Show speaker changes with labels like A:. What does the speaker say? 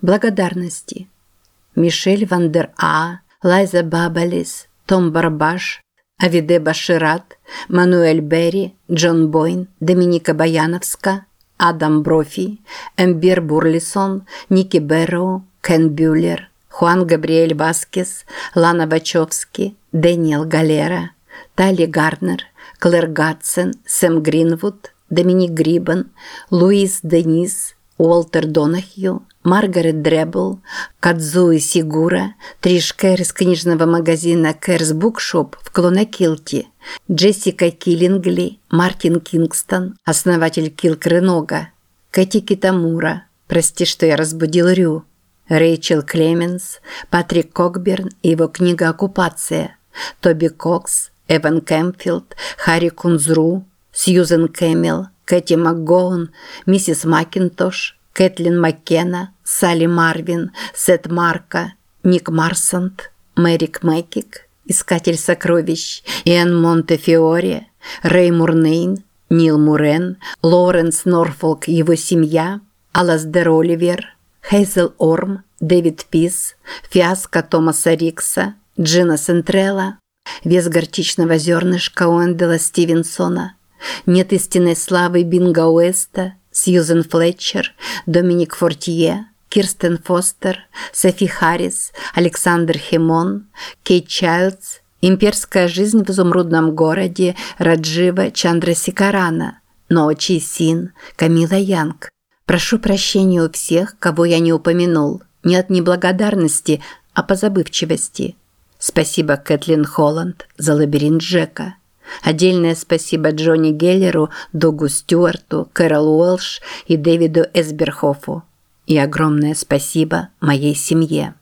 A: Благодарности. Мишель Вандер А, Лайза Бабалис, Том Барбаш, Авиде Башират, Мануэль Берри, Джон Бойн, Доминика Баяновска, Адам Брофи, Эмбер Бурлисон, Ники Берроу, Кен Бюллер, Хуан Габриэль Васкес, Лана Вачовски, Дэниел Галера, Тали Гарднер, Клэр Гатсен, Сэм Гринвуд, Доминик Грибан, Луис Денис, Уолтер Донахью, Маргарет Дребл, Кадзуо Исигуро, Триш Кэр из книжного магазина Kerr's Bookshop в Клонакилте, Джессика Киллингли, Мартин Кингстон, основатель Килк Ренога, Кэти Китамура, прости, что я разбудил Рю, Рэйчел Клеменс, Патрик Кокберн и его книга «Оккупация», Тоби Кокс, Эван Кэмпфилд, Харри Кунзру, Сьюзен Кэмилл, Кэти МакГоун, миссис Макинтош, Кэтлин Маккена, Салли Марвин, Сет Марка, Ник Марсант, Мэрик Мэкик, Искатель сокровищ, Иэн Монтефиоре, Рэй Мурнейн, Нил Мурен, Лоренс Норфолк и его семья, Аласдер Оливер, Хейзел Орм, Дэвид Пис, Фиаско Томаса Рикса, Джина Сентрелла, Вес горчичного зернышка Уэндела Стивенсона, Нет истинной славы Бинга Уэста, Сьюзен Флетчер, Доминик Фортье, Кирстен Фостер, Софи Харрис, Александр Химон, Кейт Чайлдс, «Имперская жизнь в изумрудном городе» Раджива Чандрасикарана, «Ночи Син» Камила Янг. Прошу прощения у всех, кого я не упомянул. Не от неблагодарности, а по забывчивости. Спасибо Кэтлин Холланд за лабиринт Джека. Отдельное спасибо Джонни Геллеру, Дугу Стюарту, Кэрол Уэлш и Дэвиду Эсберхофу. И огромное спасибо моей семье.